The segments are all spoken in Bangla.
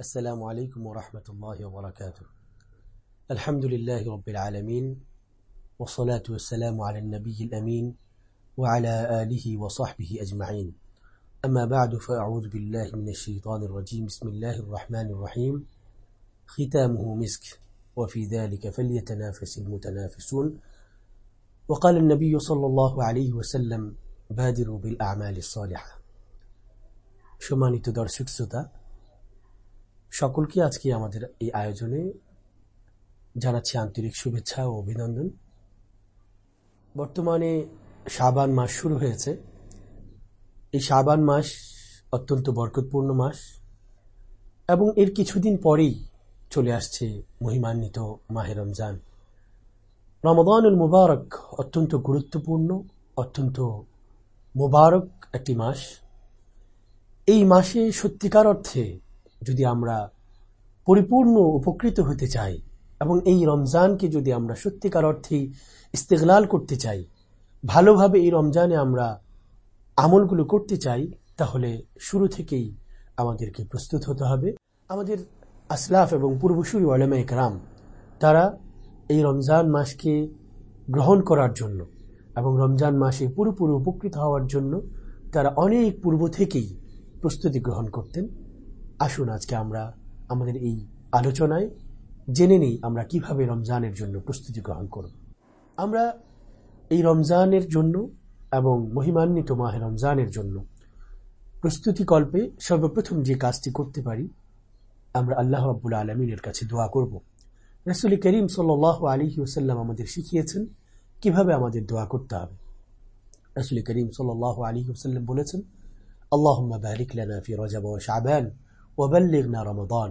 السلام عليكم ورحمة الله وبركاته. الحمد لله رب العالمين والصلاة والسلام على النبي الأمين وعلى آله وصحبه أجمعين. أما بعد فأعوذ بالله من الشيطان الرجيم. بسم الله الرحمن الرحيم. ختامه مسك وفي ذلك فليتنافس المتنافسون. وقال النبي صلى الله عليه وسلم بادروا بالأعمال الصالحة. شماني تدار سكستا সকলকে আজকে আমাদের এই আয়োজনে জানাচ্ছি আন্তরিক শুভেচ্ছা ও অভিনন্দন। বর্তমানে শাবান মাস শুরু হয়েছে। এই শাবান মাস অত্যন্ত বরকতপূর্ণ মাস এবং এর কিছুদিন পরেই চলে আসছে মহিমান্বিত মাহে রমজান। রমদানুল মুবারক অত্যন্ত গুরুত্বপূর্ণ, অত্যন্ত মুবারক একটি মাস। এই মাসে সত্যিকার অর্থে যদি আমরা পরিপূর্ণ উপকৃত হতে চাই এবং এই রমজানকে যদি আমরা সত্যিকার অর্থে ইস্তেগলাল করতে চাই, ভালোভাবে এই রমজানে আমরা আমলগুলো করতে চাই, তাহলে শুরু থেকেই আমাদেরকে প্রস্তুত হতে হবে। আমাদের আসলাফ এবং পূর্বসূরি ওয়ালেমা একরাম তারা এই রমজান মাসকে গ্রহণ করার জন্য এবং রমজান মাসে পুরোপুরি উপকৃত হওয়ার জন্য তারা অনেক পূর্ব থেকেই প্রস্তুতি গ্রহণ করতেন। আসুন আজকে আমরা আমাদের এই আলোচনায় জেনে নিই আমরা কীভাবে রমজানের জন্য প্রস্তুতি গ্রহণ করব। আমরা এই রমজানের জন্য এবং মহিমান্বিত মাহে রমজানের জন্য প্রস্তুতি কল্পে সর্বপ্রথম যে কাজটি করতে পারি, আমরা আল্লাহ রব্বুল আলমিনের কাছে দোয়া করব। রসুল করিম সাল আলী ওসাল্লাম আমাদের শিখিয়েছেন কীভাবে আমাদের দোয়া করতে হবে। রসুল করিম সাল আলী ওসাল্লাম বলেছেন আল্লাহ বারিক লানা ফি রজাব ও শাবান। ওয়াবাল্লিগনা রমাদান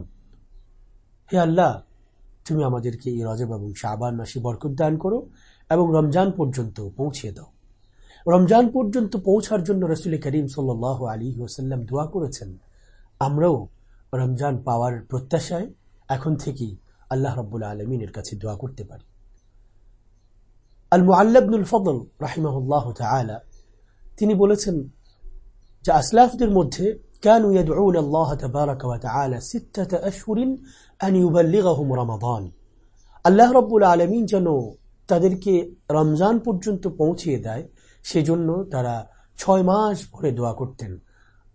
হে আল্লাহ, তুমি আমাদেরকে এই রজব এবং শাবান মাসে বরকত দান করো এবং রমজান পর্যন্ত পৌঁছে দাও। রমজান পর্যন্ত পৌঁছার জন্য রসুল করিম সাল আলী ওসাল্লাম দোয়া করেছেন। আমরাও রমজান পাওয়ার প্রত্যাশায় এখন থেকেই আল্লাহ রব্বুল আলমিনের কাছে দোয়া করতে পারি। আল ফদল রাহিমাহুল্লাহ তিনি বলেছেন যে আসলাফদের মধ্যে كانوا يدعون الله تبارك وتعالى ستة أشهر أن يبلغهم رمضان আল্লাহ রব্বুল আলমিন যেন তাদেরকে রমজান পর্যন্ত পৌঁছিয়ে দেয় সেজন্য তারা ছয় মাস ভরে দোয়া করতেন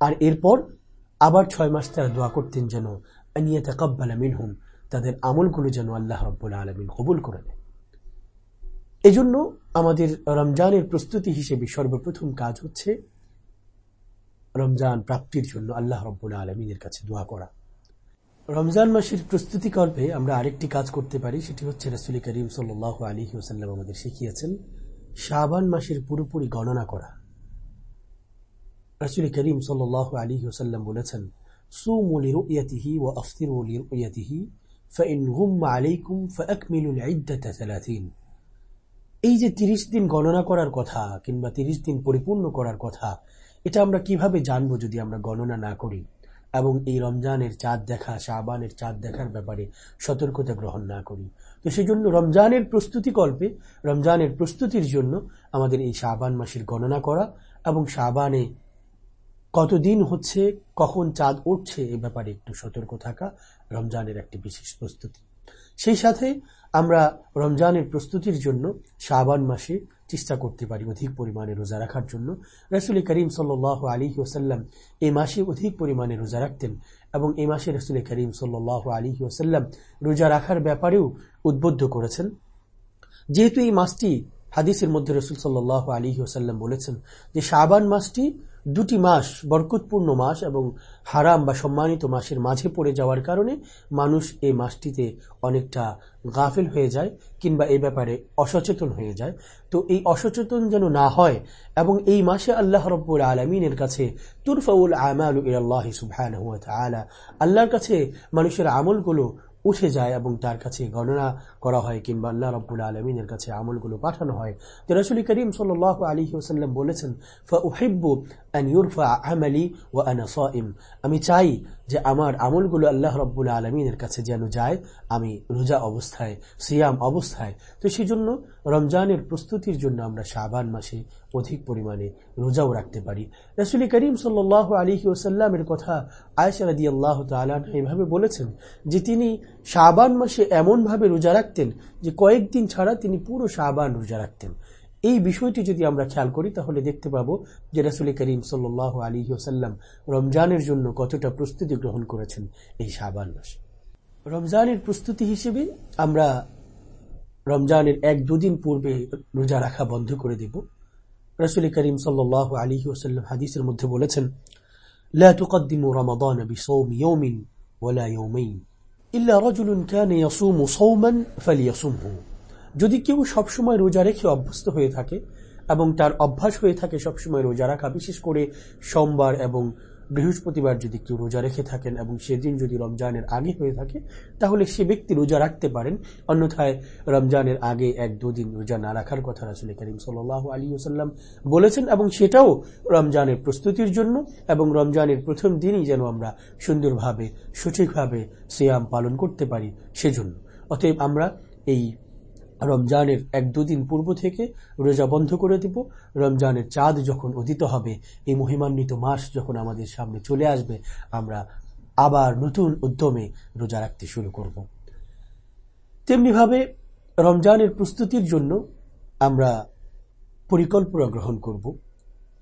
আর এরপর আবার ছয় মাস তারা দোয়া করতেন যেন আনিয়া তাকাব্বাল মিনহুম তাদের আমলগুলো যেন আল্লাহ রব্বুল আলমিন কবুল করে দেয় এজন্য আমাদের রমজানের প্রস্তুতি হিসেবে সর্বপ্রথম কাজ হচ্ছে রমজান প্রাপ্তির জন্য আল্লাহ রব্বুল আলমিনের কাছে দোয়া করা। রমজান মাসের প্রস্তুতি কল্পে আমরা আরেকটি কাজ করতে পারি, সেটি হচ্ছে রাসুল করিম সাল আলী ওসাল্লাম আমাদের শিখিয়েছেন শাহবান মাসের পুরোপুরি গণনা করা। রাসুল করিম সাল আলী ওসাল্লাম বলেছেন সুমুলির ইয়াতিহি ও আফতির উলির ইয়াতিহি এই যে তিরিশ দিন গণনা করার কথা কিংবা তিরিশ দিন পরিপূর্ণ করার কথা এটা আমরা কীভাবে জানব যদি আমরা গণনা না করি? এবং এই রমজানের চাঁদ দেখা শাহবানের চাঁদ দেখার ব্যাপারে সতর্কতা গ্রহণ না করি। তো সেই জন্য রমজানের প্রস্তুতি কল্পে, রমজানের প্রস্তুতির জন্য আমাদের এই শাহবান মাসের গণনা করা এবং শাহবানে কতদিন হচ্ছে, কখন চাঁদ উঠছে এ ব্যাপারে একটু সতর্ক থাকা রমজানের একটি বিশেষ প্রস্তুতি। সেই সাথে আমরা রমজানের প্রস্তুতির জন্য শাহবান মাসে চেষ্টা করতে পারি অধিক পরিমাণে রোজা রাখার জন্য। রসুল করিম সাল আলী ওসাল্লাম এই মাসে অধিক পরিমাণে রোজা রাখতেন এবং এই মাসে রসুল করিম সাল আলী ওসাল্লাম রোজা রাখার ব্যাপারেও উদ্বুদ্ধ করেছেন। যেহেতু এই মাসটি হাদিসের মধ্যে রসুল সাল্লাহ আলী ওসাল্লাম বলেছেন যে শাবান মাসটি দুটি মাস বরকতপূর্ণ মাস এবং হারাম বা সম্মানিত মাসের মাঝে পড়ে যাওয়ার কারণে মানুষ এই মাসটিতে অনেকটা গাফেল হয়ে যায় কিংবা এই ব্যাপারে অসচেতন হয়ে যায়। তো এই অসচেতন যেন না হয় এবং এই মাসে আল্লাহ রব্বুল আলমিনের কাছে তুরফাউল আমাল সুবহান আল্লাহর কাছে মানুষের আমলগুলো উঠে যায় এবং তার কাছে গণনা করা হয় কিংবা আল্লাহ রব্বুল আলমিনের কাছে আমলগুলো পাঠানো হয়। তো রসুল করিম সাল আলী ওসাল্লাম বলেছেন ও আমি চাই যে আমার আমলগুলো আল্লাহ রব্বুল আলমিনের কাছে যেন যায়, আমি রোজা অবস্থায়, সিয়াম অবস্থায়। তো সেই জন্য রমজানের প্রস্তুতির জন্য আমরা শাহবান মাসে অধিক পরিমাণে রোজাও রাখতে পারি। রসুল করিম সাল আলী ওসাল্লামের কথা আয়সারাদি আল্লাহ তালান এভাবে বলেছেন যে তিনি শাহবান মাসে এমনভাবে রোজা রাখতেন রাখতেন যে কয়েকদিন ছাড়া তিনি পুরো শাহবান রোজা রাখতেন। এই বিষয়টি যদি আমরা খেয়াল করি, তাহলে দেখতে পাবো যে রাসুল করিম সাল আলী ওসাল্লাম রমজানের জন্য কতটা প্রস্তুতি গ্রহণ করেছেন এই শাহবান মাস। রমজানের প্রস্তুতি হিসেবে আমরা রমজানের এক দুদিন পূর্বে রোজা রাখা বন্ধ করে দেব। রসুল করিম সাল আলী ওসাল্লাম হাদিসের মধ্যে বলেছেন, লা তুকদ্দিমু রমাদান বিসৌম ইয়ৌমিন ওলা ইয়ৌমাইন যদি কেউ সবসময় রোজা রেখে অভ্যস্ত হয়ে থাকে এবং তার অভ্যাস হয়ে থাকে সবসময় রোজা রাখা, বিশেষ করে সোমবার এবং বৃহস্পতিবার যদি কেউ রোজা রেখে থাকেন এবং সেদিন যদি রমজানের আগে হয়ে থাকে, তাহলে সে ব্যক্তি রোজা রাখতে পারেন। অন্যথায় রমজানের আগে এক দুদিন রোজা না রাখার কথা রাসুল করিম সাল আলী ওসাল্লাম বলেছেন এবং সেটাও রমজানের প্রস্তুতির জন্য এবং রমজানের প্রথম দিনই যেন আমরা সুন্দরভাবে, সঠিকভাবে সিয়াম পালন করতে পারি সেজন্য। অতএব আমরা এই রমজানের এক দুদিন পূর্ব থেকে রোজা বন্ধ করে দিব। রমজানের চাঁদ যখন উদিত হবে, এই মহিমান্বিত মাস যখন আমাদের সামনে চলে আসবে, আমরা আবার নতুন উদ্যমে রোজা রাখতে শুরু করব। তেমনিভাবে রমজানের প্রস্তুতির জন্য আমরা পরিকল্পনা গ্রহণ করব।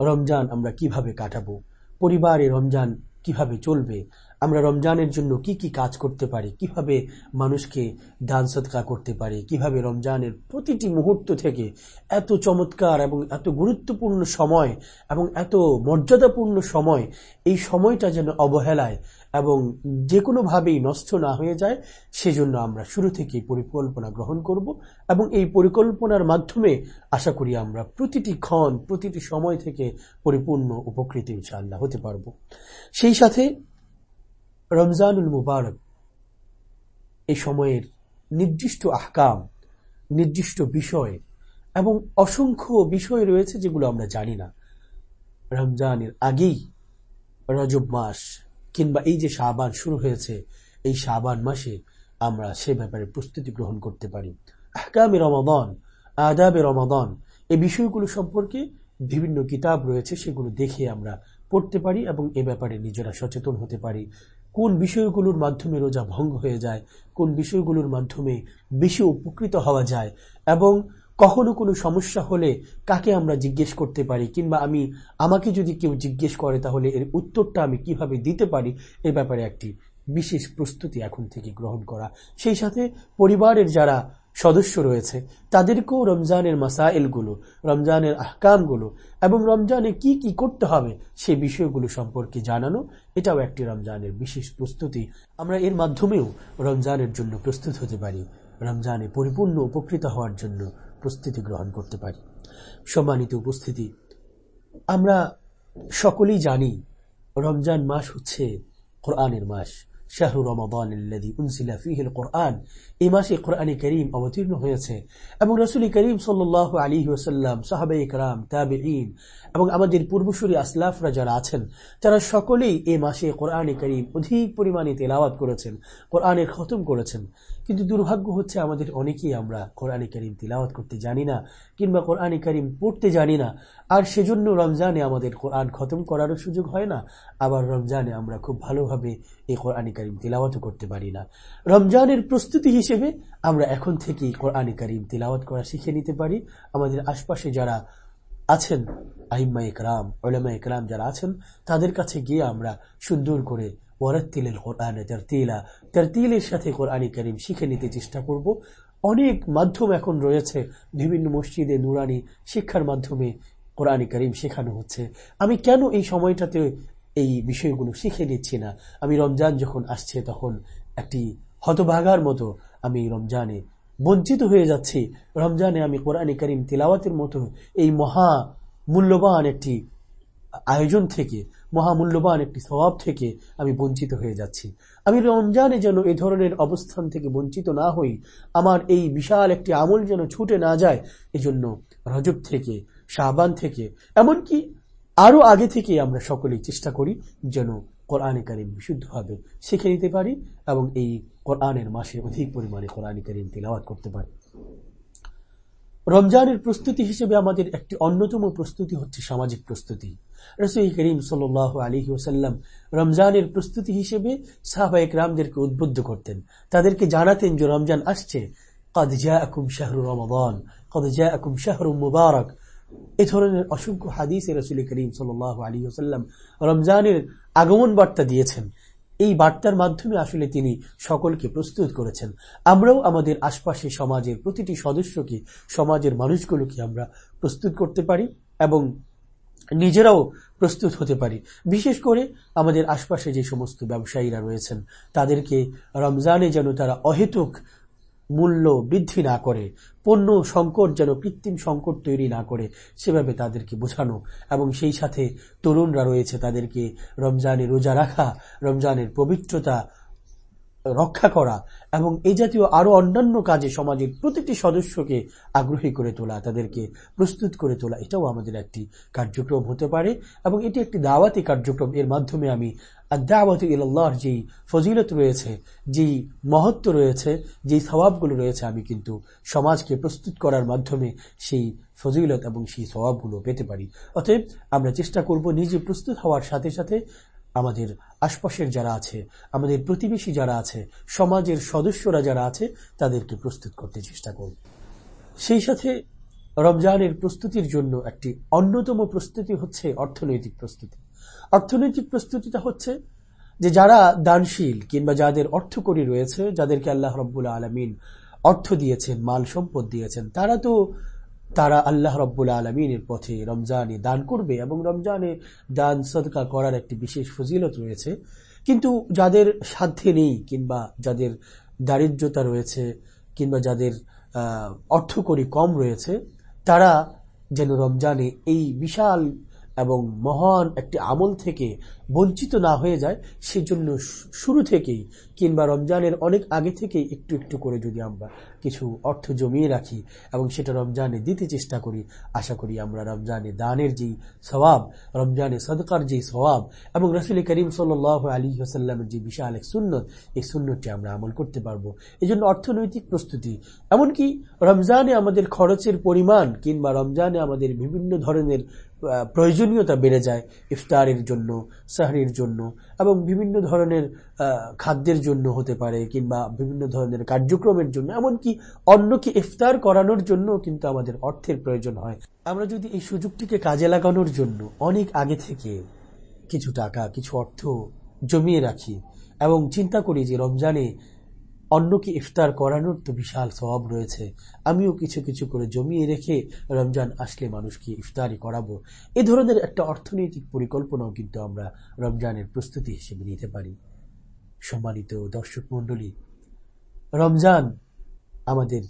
রমজান আমরা কীভাবে কাটাবো? পরিবারে রমজান কীভাবে চলবে? আমরা রমজানের জন্য কি কি কাজ করতে পারি? কীভাবে মানুষকে দান সৎকা করতে পারি? কীভাবে রমজানের প্রতিটি মুহূর্ত থেকে এত চমৎকার এবং এত গুরুত্বপূর্ণ সময় এবং এত মর্যাদাপূর্ণ সময় এই সময়টা যেন অবহেলায় এবং যে কোনোভাবেই নষ্ট না হয়ে যায়, সেজন্য আমরা শুরু থেকে পরিকল্পনা গ্রহণ করব এবং এই পরিকল্পনার মাধ্যমে আশা করি আমরা প্রতিটি ক্ষণ, প্রতিটি সময় থেকে পরিপূর্ণ উপকৃত ইনশাআল্লাহ হতে পারব। সেই সাথে রমজানুল মুবারক, এই সময়ের নির্দিষ্ট আহকাম, নির্দিষ্ট বিষয় এবং অসংখ্য বিষয় রয়েছে যেগুলো আমরা জানি না। রমজানের আগেই রজব মাস কিংবা এই যে শাহবান শুরু হয়েছে, এই শাহবান মাসে আমরা সে ব্যাপারে প্রস্তুতি গ্রহণ করতে পারি। আহকামে রমাদন, আদাবে রমাদন এই বিষয়গুলো সম্পর্কে বিভিন্ন কিতাব রয়েছে, সেগুলো দেখে আমরা পড়তে পারি এবং এ ব্যাপারে নিজেরা সচেতন হতে পারি। কোন বিষয়গুলোর মাধ্যমে রোজা ভঙ্গ হয়ে যায়, কোন বিষয়গুলোর মাধ্যমে বেশি উপকৃত হওয়া যায় এবং কখনো কোনো সমস্যা হলে কাকে আমরা জিজ্ঞেস করতে পারি কিংবা আমি, আমাকে যদি কেউ জিজ্ঞেস করে তাহলে এর উত্তরটা আমি কীভাবে দিতে পারি, এ ব্যাপারে একটি বিশেষ প্রস্তুতি এখন থেকে গ্রহণ করা। সেই সাথে পরিবারের যারা সদস্য রয়েছে। তাদেরকেও রমজানের মাসাইলগুলো, রমজানের আহকামগুলো এবং রমজানে কি কি করতে হবে সে বিষয়গুলো সম্পর্কে জানানো, এটাও একটি রমজানের বিশেষ প্রস্তুতি। আমরা এর মাধ্যমেও রমজানের জন্য প্রস্তুত হতে পারি, রমজানে পরিপূর্ণ উপকৃত হওয়ার জন্য প্রস্তুতি গ্রহণ করতে পারি। সম্মানিত উপস্থিতি, আমরা সকলেই জানি রমজান মাস হচ্ছে কোরআনের মাস। শাহরু রমাদান ফিহিল কোরআন এই মাসে কোরআন করিম অবতীর্ণ হয়েছে এবং রসুল করিম সাল্লাহ আলী ওসাল্লাম সাহাবাই ইকরাম তাবেইন এবং আমাদের পূর্বসূরি আসলাফরা যারা আছেন, তারা সকলেই এই মাসে কোরআনে করিম অধিক পরিমাণে তেলাওয়াত করেছেন, কোরআনের খতম করেছেন। কিন্তু দুর্ভাগ্য হচ্ছে আমাদের অনেকেই আমরা কোরআনে করিম তিলাওয়াত করতে জানি না কিংবা কোরআনে করিম পড়তে জানি না। আর সেজন্য রমজানে আমাদের কোরআন খতম করারও সুযোগ হয় না। আবার রমজানে আমরা খুব ভালোভাবে এই কোরআনে করিম তিলাওয়াতও করতে পারি না। রমজানের প্রস্তুতি হিসেবে আমরা এখন থেকেই কোরআনে করিম তিলাওয়াত করা শিখে নিতে পারি। আমাদের আশপাশে যারা আছেন আহিম্মা ইকরাম ওলামা ইকরাম যারা আছেন, তাদের কাছে গিয়ে আমরা সুন্দর করে কোরআনে সাথে কোরআনী করিম শিখে নিতে চেষ্টা করব। অনেক মাধ্যম এখন রয়েছে, বিভিন্ন মসজিদে নুরানি শিক্ষার মাধ্যমে কোরআনী করিম শেখানো হচ্ছে। আমি কেন এই সময়টাতে এই বিষয়গুলো শিখে নিচ্ছি না। আমি রমজান যখন আসছে তখন একটি হতভাগার মতো আমি রমজানে বঞ্চিত হয়ে যাচ্ছি। রমজানে আমি কোরআনী করিম তিলাওয়াতের মতো এই মহা মূল্যবান একটি আয়োজন থেকে মহামূল্যবান একটি স্বভাব থেকে আমি বঞ্চিত হয়ে যাচ্ছি। আমি রমজানে যেন এ ধরনের অবস্থান থেকে বঞ্চিত না হই, আমার এই বিশাল একটি আমল যেন ছুটে না যায়, এজন্য রজব থেকে শাহবান থেকে, এমনকি আরও আগে থেকে আমরা সকলেই চেষ্টা করি যেন কোরআনে কারিম বিশুদ্ধভাবে শিখে নিতে পারি এবং এই কোরআনের মাসে অধিক পরিমাণে কোরআনে কারিম তিলাওয়াত করতে পারি। রমজানের প্রস্তুতি হিসেবে আমাদের একটি অন্যতম প্রস্তুতি হচ্ছে সামাজিক প্রস্তুতি। রসুল করিম সাল আলী ওসাল্লাম রমজানের প্রস্তুতি হিসেবে সাহবায়ক রামদেরকে উদ্বুদ্ধ করতেন। তাদেরকে জানাতেন যে রমজান আসছে, কদ জাকুম শাহরু রমাদান, কদ জাকুম শাহরু মুবারক এ ধরনের অসংখ্য হাদিসে রসুল করিম সাল আলী রমজানের আগমন বার্তা দিয়েছেন। এই বার্তার মাধ্যমে আসলে তিনি সকলকে প্রস্তুত করেছেন। আমরাও আমাদের আশপাশে সমাজের প্রতিটি সদস্যকে, সমাজের মানুষগুলোকে আমরা প্রস্তুত করতে পারি এবং নিজেরাও প্রস্তুত হতে পারি। বিশেষ করে আমাদের আশপাশে যে সমস্ত ব্যবসায়ীরা রয়েছেন, তাদেরকে রমজানে যেন তারা অহেতুক মূল্য বৃদ্ধি না করে, পণ্য সংকট যেন কৃত্রিম সংকট তৈরি না করে, সেভাবে তাদেরকে বোঝানো এবং সেই সাথে তরুণরা রয়েছে তাদেরকে রমজানে রোজা রাখা, রমজানের পবিত্রতা রক্ষা করা এবং এই জাতীয় আরও অন্যান্য কাজে সমাজের প্রতিটি সদস্যকে আগ্রহী করে তোলা, তাদেরকে প্রস্তুত করে তোলা, এটাও আমাদের একটি কার্যক্রম হতে পারে এবং এটি একটি দাওয়াতি কার্যক্রম। এর মাধ্যমে আমি আদাওয়াত ইল্লাহর যেই ফজিলত রয়েছে যেই মহত্ব রয়েছে যেই স্বভাবগুলো রয়েছে, আমি কিন্তু সমাজকে প্রস্তুত করার মাধ্যমে সেই ফজিলত এবং সেই স্বভাবগুলো পেতে পারি। অতএব আমরা চেষ্টা করব নিজে প্রস্তুত হওয়ার সাথে সাথে আমাদের আশপাশের যারা আছে, আমাদের প্রতিবেশী যারা আছে, সমাজের সদস্যরা যারা আছে, তাদেরকে প্রস্তুত করতে চেষ্টা করব। সেই সাথে রমজানের প্রস্তুতির জন্য একটি অন্যতম প্রস্তুতি হচ্ছে অর্থনৈতিক প্রস্তুতি। অর্থনৈতিক প্রস্তুতিটা হচ্ছে যে যারা দানশীল কিংবা যাদের অর্থকরী রয়েছে, যাদেরকে আল্লাহ রব্বুল আলমিন অর্থ দিয়েছেন, মাল সম্পদ দিয়েছেন, তারা তো তারা আল্লাহ রব্বুল আলমিনের পথে রমজানে দান করবে এবং রমজানে দান সদকা করার একটি বিশেষ ফজিলত রয়েছে। কিন্তু যাদের সাধ্যে নেই কিংবা যাদের দারিদ্রতা রয়েছে কিংবা যাদের অর্থকরী কম রয়েছে, তারা যেন রমজানে এই বিশাল এবং মহান একটি আমল থেকে বঞ্চিত না হয়ে যায়, সেজন্য শুরু থেকেই কিংবা রমজানের অনেক আগে থেকেই একটু একটু করে যদি আমরা কিছু অর্থ জমিয়ে রাখি এবং সেটা রমজানে দিতে চেষ্টা করি, আশা করি আমরা রমজানে দানের যেই স্বভাব রমজানে সদকার যেই স্বভাব এবং রসুল করিম সাল আলী হাসাল্লামের যে বিশাল এক সুন্নত, এই সুন্নতটি আমরা আমল করতে পারব। এই জন্য অর্থনৈতিক প্রস্তুতি, এমনকি রমজানে আমাদের খরচের পরিমাণ কিংবা রমজানে আমাদের বিভিন্ন ধরনের প্রয়োজনীয়তা বেড়ে যায় ইফতারের জন্য, সাহরির জন্য এবং বিভিন্ন ধরনের খাদ্যের জন্য হতে পারে কিংবা বিভিন্ন ধরনের কার্যক্রমের জন্য। এমনকি অন্যকে ইফতার করানোর জন্য কিন্তু আমাদের অর্থের প্রয়োজন হয়। আমরা যদি এই সুযোগটিকে কাজে লাগানোর জন্য অনেক আগে থেকে কিছু টাকা, কিছু অর্থ জমিয়ে রাখি এবং চিন্তা করি যে রমজানে অন্যকে ইফতার করানোর তো বিশাল স্বভাব রয়েছে। আমিও কিছু কিছু করে জমিয়ে রেখে রমজান আসলে মানুষকে ইফতারি করাবো। এ ধরনের একটা অর্থনৈতিক পরিকল্পনাও কিন্তু আমরা রমজানের প্রস্তুতি হিসেবে নিতে পারি। সম্মানিত দর্শক মন্ডলী রমজান আমাদের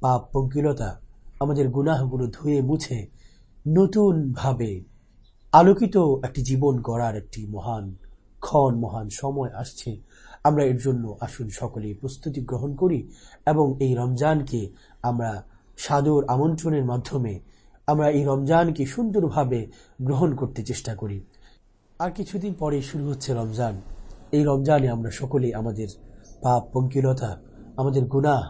পাপ পঙ্কিলতা, আমাদের গুনাহগুলো ধুয়ে মুছে নতুনভাবে আলোকিত একটি জীবন গড়ার একটি মহান ক্ষণ, মহান সময় আসছে। আমরা এর জন্য আসুন সকলে প্রস্তুতি গ্রহণ করি এবং এই রমজানকে আমরা সাদর আমন্ত্রণের মাধ্যমে আমরা এই রমজানকে সুন্দরভাবে গ্রহণ করতে চেষ্টা করি। আর কিছুদিন পরে শুরু হচ্ছে রমজান। এই রমজানে আমরা সকলে আমাদের পাপ, পঙ্কিলতা, আমাদের গুনাহ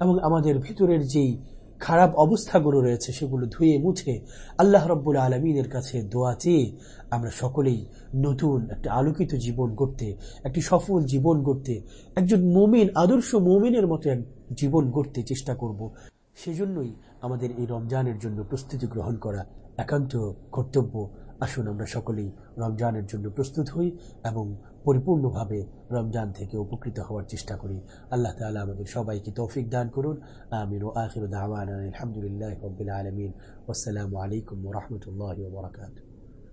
এবং আমাদের ভিতরের যেই খারাপ অবস্থাগুলো রয়েছে সেগুলো ধুয়ে মুছে আল্লাহ রব্বুল আলমিনের কাছে দোয়া চেয়ে আমরা সকলেই নতুন একটা আলোকিত জীবন করতে একটি সফল জীবন করতে একজন মোমিন, আদর্শ মোমিনের মতো এক জীবন গড়তে চেষ্টা করব। সেজন্যই আমাদের এই রমজানের জন্য প্রস্তুতি গ্রহণ করা একান্ত কর্তব্য। আসুন আমরা সকলেই রমজানের জন্য প্রস্তুত হই এবং পরিপূর্ণভাবে রমজান থেকে উপকৃত হওয়ার চেষ্টা করি। আল্লাহ তালা আমাদের সবাইকে তৌফিক দান করুন। আমিন। ও আখির দাওয়ান আলহামদুলিল্লাহ আলমিন। আসসালামু আলাইকুম রহমতুল্লাহ বরকাত